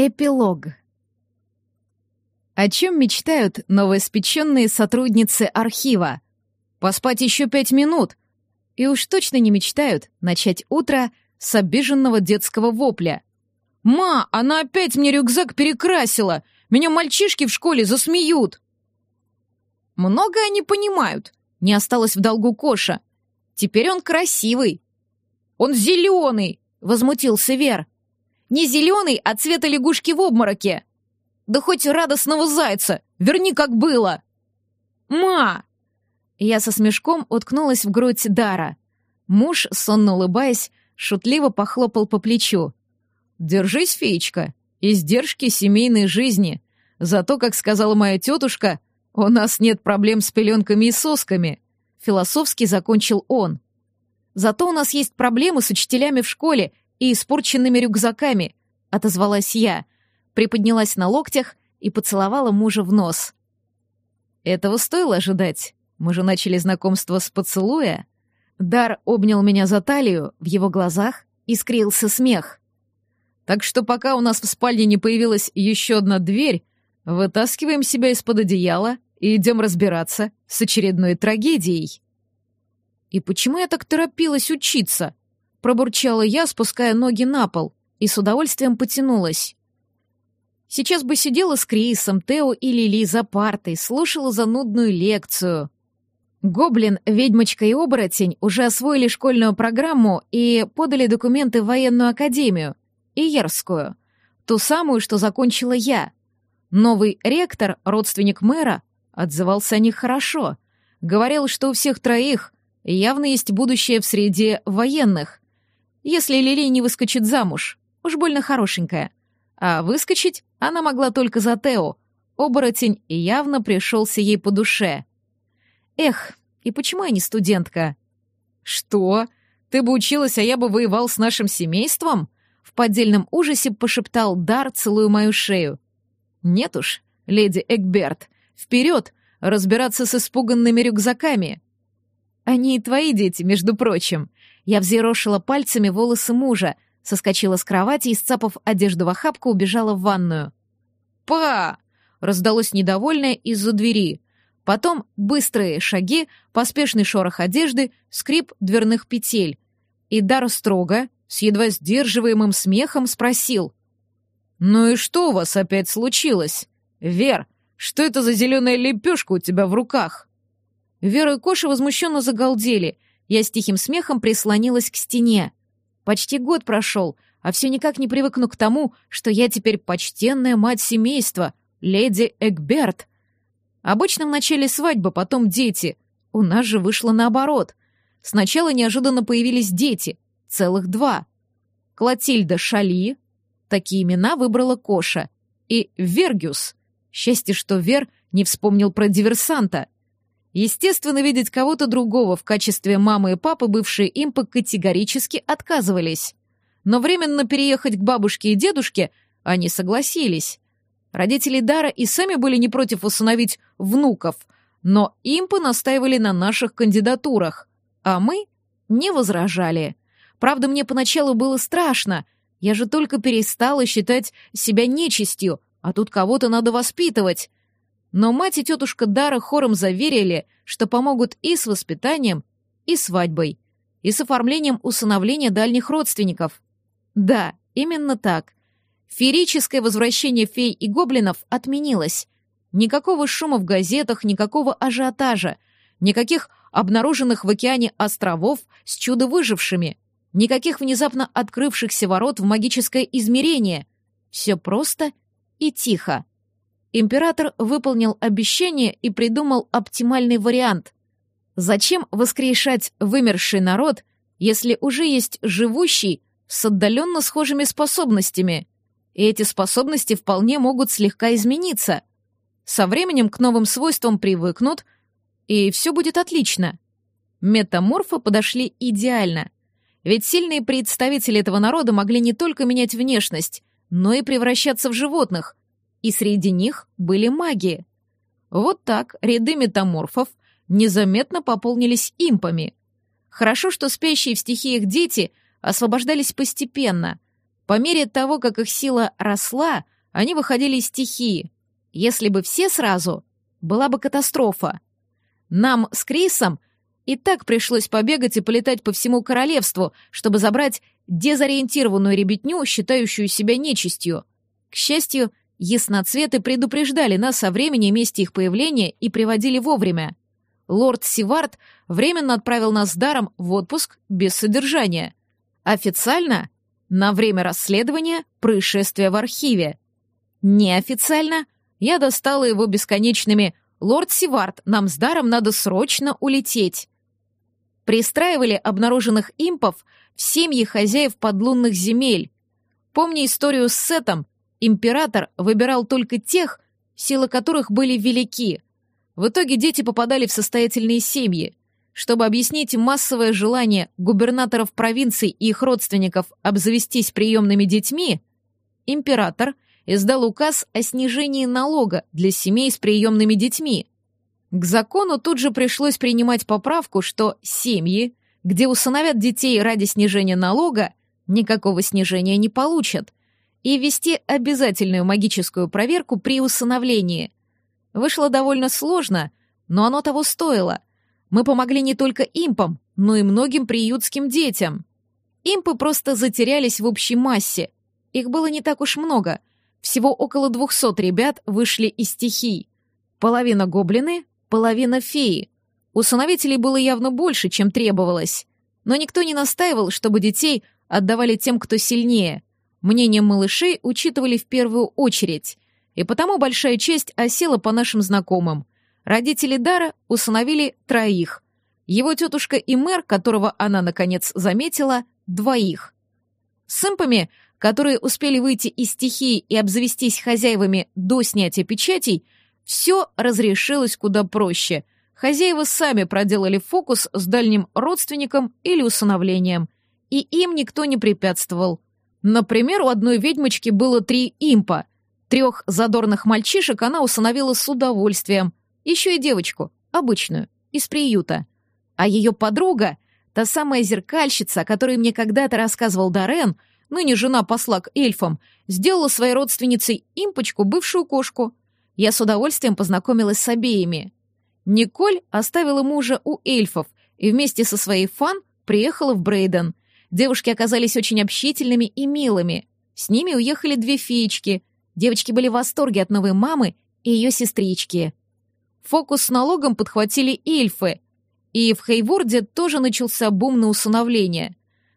Эпилог. О чем мечтают новоиспеченные сотрудницы архива? Поспать еще пять минут. И уж точно не мечтают начать утро с обиженного детского вопля. «Ма, она опять мне рюкзак перекрасила! Меня мальчишки в школе засмеют!» Много они понимают. Не осталось в долгу Коша. Теперь он красивый. «Он зеленый!» — возмутился Вер. Не зеленый, а цвета лягушки в обмороке. Да хоть радостного зайца, верни как было. Ма! Я со смешком уткнулась в грудь Дара. Муж, сонно улыбаясь, шутливо похлопал по плечу. «Держись, феечка, издержки семейной жизни. Зато, как сказала моя тетушка, у нас нет проблем с пеленками и сосками». Философски закончил он. «Зато у нас есть проблемы с учителями в школе и испорченными рюкзаками», — отозвалась я, приподнялась на локтях и поцеловала мужа в нос. Этого стоило ожидать. Мы же начали знакомство с поцелуя. Дар обнял меня за талию, в его глазах искрился смех. Так что пока у нас в спальне не появилась еще одна дверь, вытаскиваем себя из-под одеяла и идем разбираться с очередной трагедией. И почему я так торопилась учиться? Пробурчала я, спуская ноги на пол, и с удовольствием потянулась. Сейчас бы сидела с Крисом, Тео и Лили за партой, слушала занудную лекцию. Гоблин, ведьмочка и оборотень уже освоили школьную программу и подали документы в военную академию, Иерскую, ту самую, что закончила я. Новый ректор, родственник мэра, отзывался о них хорошо. Говорил, что у всех троих явно есть будущее в среде военных, если Лили не выскочит замуж. Уж больно хорошенькая. А выскочить она могла только за Тео. Оборотень явно пришелся ей по душе. Эх, и почему я не студентка? Что? Ты бы училась, а я бы воевал с нашим семейством? В поддельном ужасе пошептал Дар, целуя мою шею. Нет уж, леди Эгберт, вперед, разбираться с испуганными рюкзаками. Они и твои дети, между прочим. Я взъерошила пальцами волосы мужа, соскочила с кровати и, сцапав одежду в охапку, убежала в ванную. «Па!» — раздалось недовольное из-за двери. Потом быстрые шаги, поспешный шорох одежды, скрип дверных петель. И Дар строго, с едва сдерживаемым смехом, спросил. «Ну и что у вас опять случилось? Вер, что это за зеленая лепешка у тебя в руках?» Вера и Коша возмущенно загалдели — я с тихим смехом прислонилась к стене. Почти год прошел, а все никак не привыкну к тому, что я теперь почтенная мать семейства, леди Эгберт. Обычно в начале свадьбы, потом дети. У нас же вышло наоборот. Сначала неожиданно появились дети, целых два. Клотильда Шали, такие имена выбрала Коша, и Вергюс. Счастье, что Вер не вспомнил про диверсанта — Естественно, видеть кого-то другого в качестве мамы и папы бывшие импы категорически отказывались. Но временно переехать к бабушке и дедушке они согласились. Родители Дара и сами были не против усыновить внуков, но импы настаивали на наших кандидатурах, а мы не возражали. Правда, мне поначалу было страшно. Я же только перестала считать себя нечистью, а тут кого-то надо воспитывать. Но мать и тетушка Дара хором заверили, что помогут и с воспитанием, и свадьбой, и с оформлением усыновления дальних родственников. Да, именно так. Феерическое возвращение фей и гоблинов отменилось. Никакого шума в газетах, никакого ажиотажа, никаких обнаруженных в океане островов с чудо-выжившими, никаких внезапно открывшихся ворот в магическое измерение. Все просто и тихо. Император выполнил обещание и придумал оптимальный вариант. Зачем воскрешать вымерший народ, если уже есть живущий с отдаленно схожими способностями? И эти способности вполне могут слегка измениться. Со временем к новым свойствам привыкнут, и все будет отлично. Метаморфы подошли идеально. Ведь сильные представители этого народа могли не только менять внешность, но и превращаться в животных, и среди них были маги. Вот так ряды метаморфов незаметно пополнились импами. Хорошо, что спящие в стихиях дети освобождались постепенно. По мере того, как их сила росла, они выходили из стихии. Если бы все сразу, была бы катастрофа. Нам с Крисом и так пришлось побегать и полетать по всему королевству, чтобы забрать дезориентированную ребятню, считающую себя нечистью. К счастью, ясноцветы предупреждали нас о времени и месте их появления и приводили вовремя. Лорд Сивард временно отправил нас с даром в отпуск без содержания. Официально — на время расследования происшествия в архиве. Неофициально я достала его бесконечными «Лорд Сивард, нам с даром надо срочно улететь». Пристраивали обнаруженных импов в семьи хозяев подлунных земель. Помня историю с Сетом, император выбирал только тех, силы которых были велики. В итоге дети попадали в состоятельные семьи. Чтобы объяснить массовое желание губернаторов провинций и их родственников обзавестись приемными детьми, император издал указ о снижении налога для семей с приемными детьми. К закону тут же пришлось принимать поправку, что семьи, где усыновят детей ради снижения налога, никакого снижения не получат, и ввести обязательную магическую проверку при усыновлении. Вышло довольно сложно, но оно того стоило. Мы помогли не только импам, но и многим приютским детям. Импы просто затерялись в общей массе. Их было не так уж много. Всего около двухсот ребят вышли из стихий. Половина гоблины, половина феи. Усыновителей было явно больше, чем требовалось. Но никто не настаивал, чтобы детей отдавали тем, кто сильнее. Мнение малышей учитывали в первую очередь. И потому большая честь осела по нашим знакомым — Родители Дара усыновили троих. Его тетушка и мэр, которого она, наконец, заметила, двоих. С импами, которые успели выйти из стихии и обзавестись хозяевами до снятия печатей, все разрешилось куда проще. Хозяева сами проделали фокус с дальним родственником или усыновлением, и им никто не препятствовал. Например, у одной ведьмочки было три импа. Трех задорных мальчишек она усыновила с удовольствием, еще и девочку, обычную, из приюта. А ее подруга, та самая зеркальщица, о которой мне когда-то рассказывал Дорен, ныне жена посла к эльфам, сделала своей родственницей импочку, бывшую кошку. Я с удовольствием познакомилась с обеими. Николь оставила мужа у эльфов и вместе со своей фан приехала в Брейден. Девушки оказались очень общительными и милыми. С ними уехали две феечки. Девочки были в восторге от новой мамы и ее сестрички. Фокус с налогом подхватили эльфы, и в Хейворде тоже начался бум на усыновление.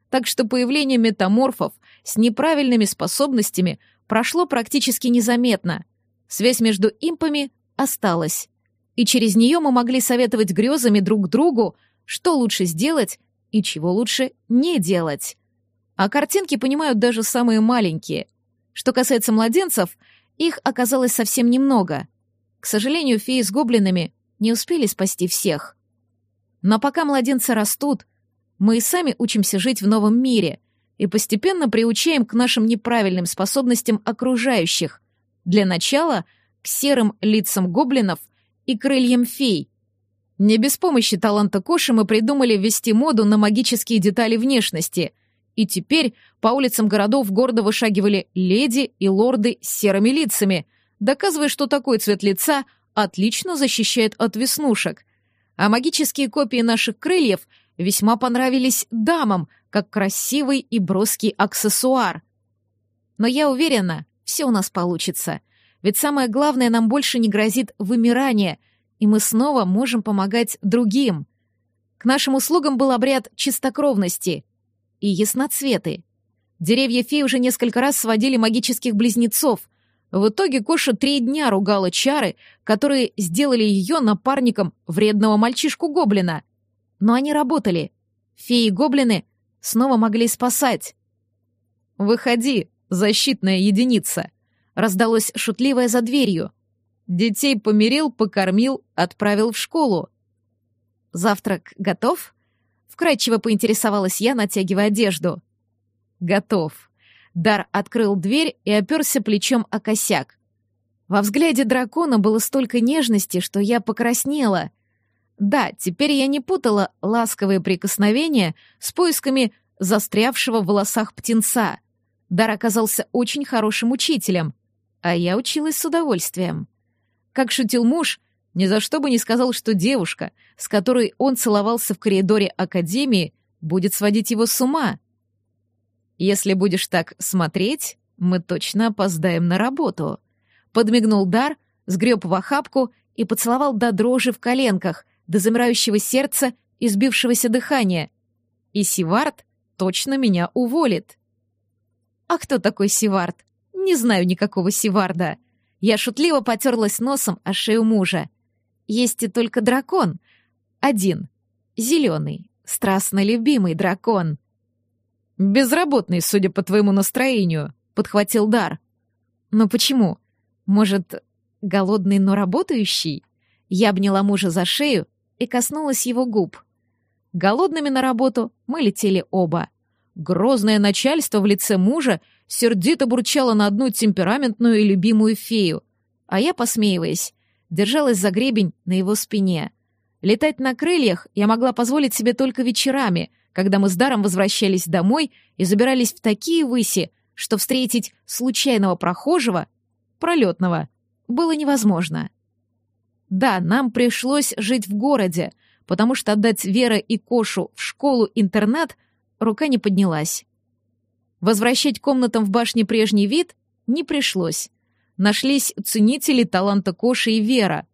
Так что появление метаморфов с неправильными способностями прошло практически незаметно. Связь между импами осталась. И через нее мы могли советовать грезами друг другу, что лучше сделать и чего лучше не делать. А картинки понимают даже самые маленькие. Что касается младенцев, их оказалось совсем немного. К сожалению, феи с гоблинами не успели спасти всех. Но пока младенцы растут, мы и сами учимся жить в новом мире и постепенно приучаем к нашим неправильным способностям окружающих. Для начала — к серым лицам гоблинов и крыльям фей. Не без помощи таланта Коши мы придумали ввести моду на магические детали внешности, и теперь по улицам городов гордо вышагивали леди и лорды с серыми лицами — доказывая, что такой цвет лица отлично защищает от веснушек. А магические копии наших крыльев весьма понравились дамам, как красивый и броский аксессуар. Но я уверена, все у нас получится. Ведь самое главное, нам больше не грозит вымирание, и мы снова можем помогать другим. К нашим услугам был обряд чистокровности и ясноцветы. Деревья фей уже несколько раз сводили магических близнецов, в итоге Коша три дня ругала чары, которые сделали ее напарником вредного мальчишку-гоблина. Но они работали. Феи-гоблины снова могли спасать. «Выходи, защитная единица!» — раздалось шутливое за дверью. Детей помирил, покормил, отправил в школу. «Завтрак готов?» — вкрадчиво поинтересовалась я, натягивая одежду. «Готов», Дар открыл дверь и оперся плечом о косяк. Во взгляде дракона было столько нежности, что я покраснела. Да, теперь я не путала ласковые прикосновения с поисками застрявшего в волосах птенца. Дар оказался очень хорошим учителем, а я училась с удовольствием. Как шутил муж, ни за что бы не сказал, что девушка, с которой он целовался в коридоре академии, будет сводить его с ума. Если будешь так смотреть, мы точно опоздаем на работу. Подмигнул Дар, сгреб в охапку и поцеловал до дрожи в коленках, до замирающего сердца и сбившегося дыхания. И Сивард точно меня уволит. А кто такой Сивард? Не знаю никакого Сиварда. Я шутливо потерлась носом о шею мужа. Есть и только дракон. Один. Зеленый, страстно любимый дракон. «Безработный, судя по твоему настроению», — подхватил Дар. «Но почему? Может, голодный, но работающий?» Я обняла мужа за шею и коснулась его губ. Голодными на работу мы летели оба. Грозное начальство в лице мужа сердито бурчало на одну темпераментную и любимую фею, а я, посмеиваясь, держалась за гребень на его спине. Летать на крыльях я могла позволить себе только вечерами, когда мы с Даром возвращались домой и забирались в такие выси, что встретить случайного прохожего, пролетного, было невозможно. Да, нам пришлось жить в городе, потому что отдать Вера и Кошу в школу-интернат рука не поднялась. Возвращать комнатам в башне прежний вид не пришлось. Нашлись ценители таланта Коши и Вера.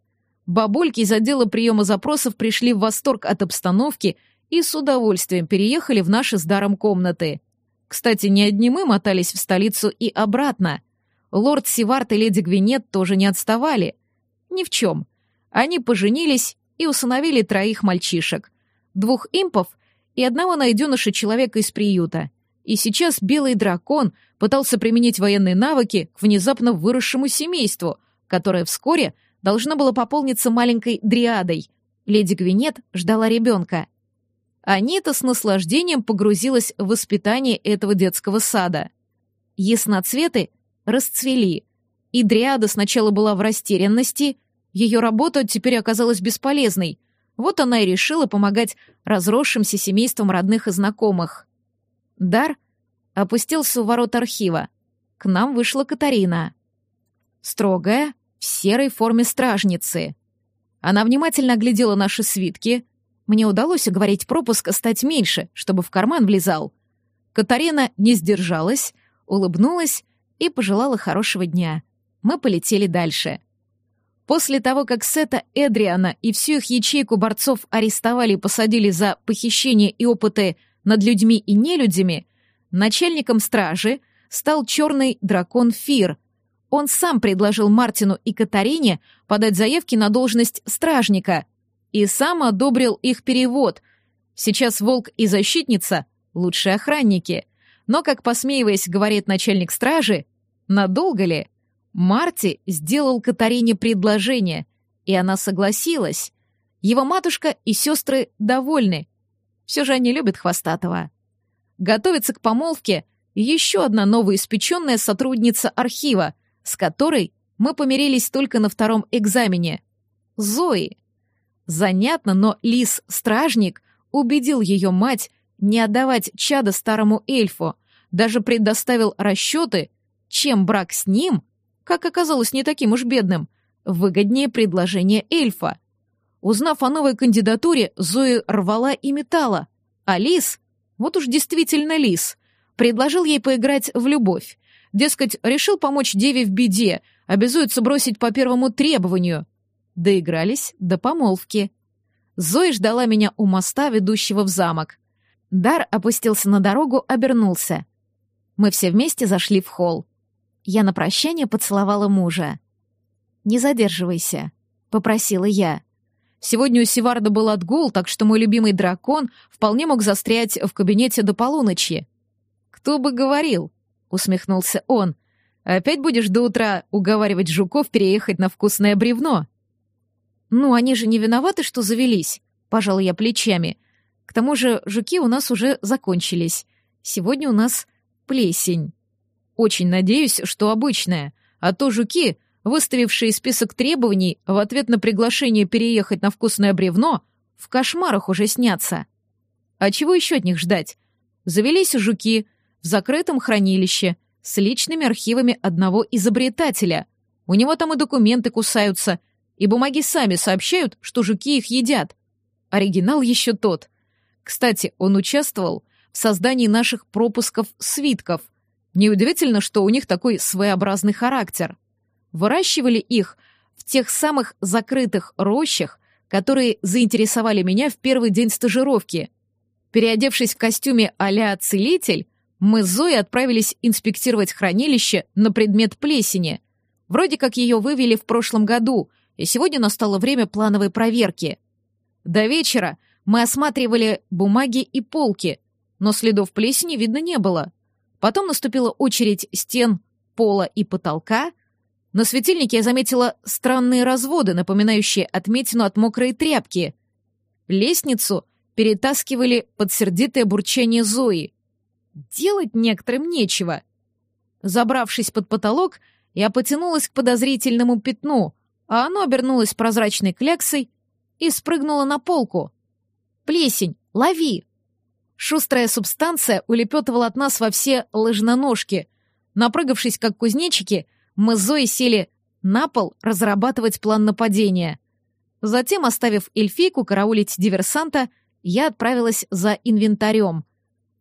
Бабульки из отдела приема запросов пришли в восторг от обстановки и с удовольствием переехали в наши с даром комнаты. Кстати, не одни мы мотались в столицу и обратно. Лорд Сивард и леди Гвинет тоже не отставали. Ни в чем. Они поженились и усыновили троих мальчишек. Двух импов и одного найденыша человека из приюта. И сейчас белый дракон пытался применить военные навыки к внезапно выросшему семейству, которое вскоре должно было пополниться маленькой дриадой. Леди Гвинет ждала ребенка. Анита с наслаждением погрузилась в воспитание этого детского сада. Ясноцветы расцвели, и дриада сначала была в растерянности, ее работа теперь оказалась бесполезной. Вот она и решила помогать разросшимся семействам родных и знакомых. Дар опустился у ворот архива. К нам вышла Катарина. Строгая, в серой форме стражницы. Она внимательно оглядела наши свитки. Мне удалось уговорить пропуск стать меньше, чтобы в карман влезал. Катарина не сдержалась, улыбнулась и пожелала хорошего дня. Мы полетели дальше. После того, как Сета Эдриана и всю их ячейку борцов арестовали и посадили за похищение и опыты над людьми и нелюдями, начальником стражи стал черный дракон Фир. Он сам предложил Мартину и Катарине подать заявки на должность стражника и сам одобрил их перевод. Сейчас волк и защитница — лучшие охранники. Но, как посмеиваясь, говорит начальник стражи, надолго ли? Марти сделал Катарине предложение, и она согласилась. Его матушка и сестры довольны. Все же они любят Хвостатого. Готовится к помолвке еще одна новоиспеченная сотрудница архива, с которой мы помирились только на втором экзамене. Зои. Занятно, но лис-стражник убедил ее мать не отдавать чада старому эльфу, даже предоставил расчеты, чем брак с ним как оказалось не таким уж бедным, выгоднее предложение эльфа. Узнав о новой кандидатуре, Зои рвала и метала, а Лис, вот уж действительно Лис, предложил ей поиграть в любовь. Дескать, решил помочь деве в беде, обязуется бросить по первому требованию. Доигрались до помолвки. Зои ждала меня у моста, ведущего в замок. Дар опустился на дорогу, обернулся. Мы все вместе зашли в холл. Я на прощание поцеловала мужа. «Не задерживайся», — попросила я. Сегодня у Севарда был отгул, так что мой любимый дракон вполне мог застрять в кабинете до полуночи. «Кто бы говорил?» — усмехнулся он. «Опять будешь до утра уговаривать жуков переехать на вкусное бревно?» «Ну, они же не виноваты, что завелись», — пожал я плечами. «К тому же жуки у нас уже закончились. Сегодня у нас плесень». Очень надеюсь, что обычная, а то жуки, выставившие список требований в ответ на приглашение переехать на вкусное бревно, в кошмарах уже снятся. А чего еще от них ждать? Завелись жуки в закрытом хранилище, с личными архивами одного изобретателя. У него там и документы кусаются, и бумаги сами сообщают, что жуки их едят. Оригинал еще тот. Кстати, он участвовал в создании наших пропусков-свитков. Неудивительно, что у них такой своеобразный характер. Выращивали их в тех самых закрытых рощах, которые заинтересовали меня в первый день стажировки. Переодевшись в костюме а-ля «целитель», мы с Зоей отправились инспектировать хранилище на предмет плесени. Вроде как ее вывели в прошлом году, и сегодня настало время плановой проверки. До вечера мы осматривали бумаги и полки, но следов плесени видно не было. Потом наступила очередь стен, пола и потолка. На светильнике я заметила странные разводы, напоминающие отметину от мокрой тряпки. Лестницу перетаскивали под сердитое бурчание Зои. Делать некоторым нечего. Забравшись под потолок, я потянулась к подозрительному пятну, а оно обернулось прозрачной кляксой и спрыгнуло на полку. «Плесень, лови!» Шустрая субстанция улепетывала от нас во все лыжноножки. Напрыгавшись, как кузнечики, мы с Зоей сели на пол разрабатывать план нападения. Затем, оставив эльфийку караулить диверсанта, я отправилась за инвентарем.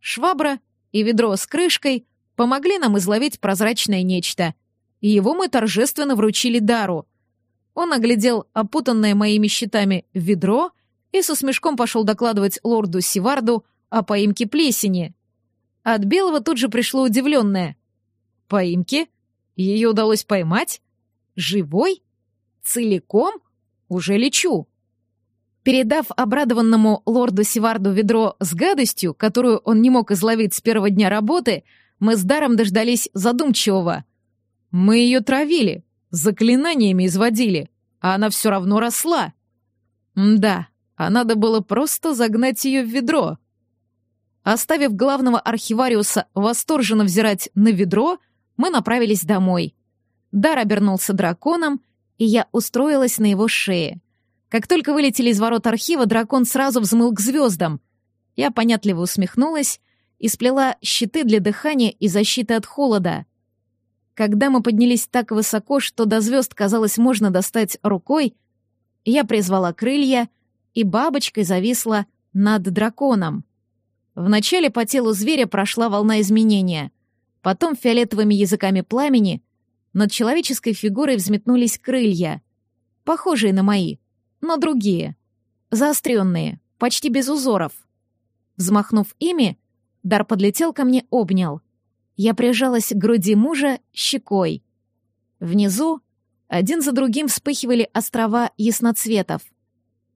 Швабра и ведро с крышкой помогли нам изловить прозрачное нечто. И его мы торжественно вручили Дару. Он оглядел опутанное моими щитами ведро и со смешком пошел докладывать лорду Сиварду о поимке плесени. От Белого тут же пришло удивленное. «Поимки? Ее удалось поймать? Живой? Целиком? Уже лечу!» Передав обрадованному лорду Сиварду ведро с гадостью, которую он не мог изловить с первого дня работы, мы с Даром дождались задумчивого. «Мы ее травили, заклинаниями изводили, а она все равно росла». «Да, а надо было просто загнать ее в ведро», Оставив главного архивариуса восторженно взирать на ведро, мы направились домой. Дар обернулся драконом, и я устроилась на его шее. Как только вылетели из ворот архива, дракон сразу взмыл к звездам. Я понятливо усмехнулась и сплела щиты для дыхания и защиты от холода. Когда мы поднялись так высоко, что до звезд, казалось, можно достать рукой, я призвала крылья и бабочкой зависла над драконом. Вначале по телу зверя прошла волна изменения. Потом фиолетовыми языками пламени над человеческой фигурой взметнулись крылья, похожие на мои, но другие, заостренные, почти без узоров. Взмахнув ими, Дар подлетел ко мне, обнял. Я прижалась к груди мужа щекой. Внизу один за другим вспыхивали острова ясноцветов.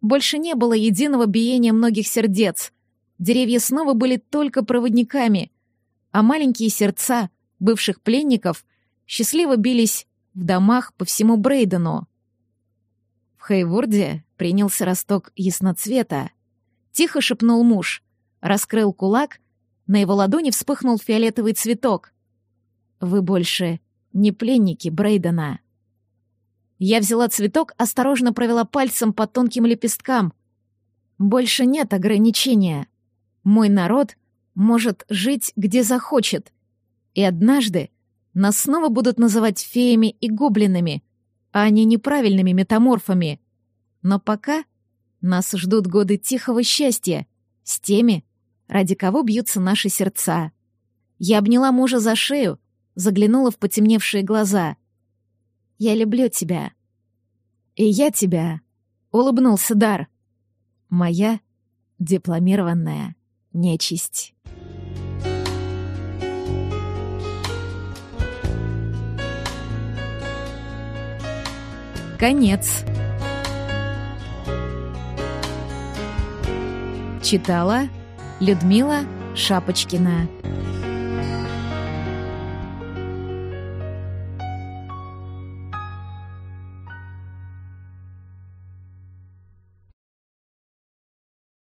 Больше не было единого биения многих сердец — Деревья снова были только проводниками, а маленькие сердца бывших пленников счастливо бились в домах по всему Брейдену. В Хейворде принялся росток ясноцвета. Тихо шепнул муж, раскрыл кулак, на его ладони вспыхнул фиолетовый цветок. «Вы больше не пленники Брейдена». Я взяла цветок, осторожно провела пальцем по тонким лепесткам. Больше нет ограничения. Мой народ может жить где захочет. И однажды нас снова будут называть феями и гоблинами, а не неправильными метаморфами. Но пока нас ждут годы тихого счастья с теми, ради кого бьются наши сердца. Я обняла мужа за шею, заглянула в потемневшие глаза. «Я люблю тебя». «И я тебя», — улыбнулся Дар. «Моя дипломированная» нечисть. Конец. Читала Людмила Шапочкина.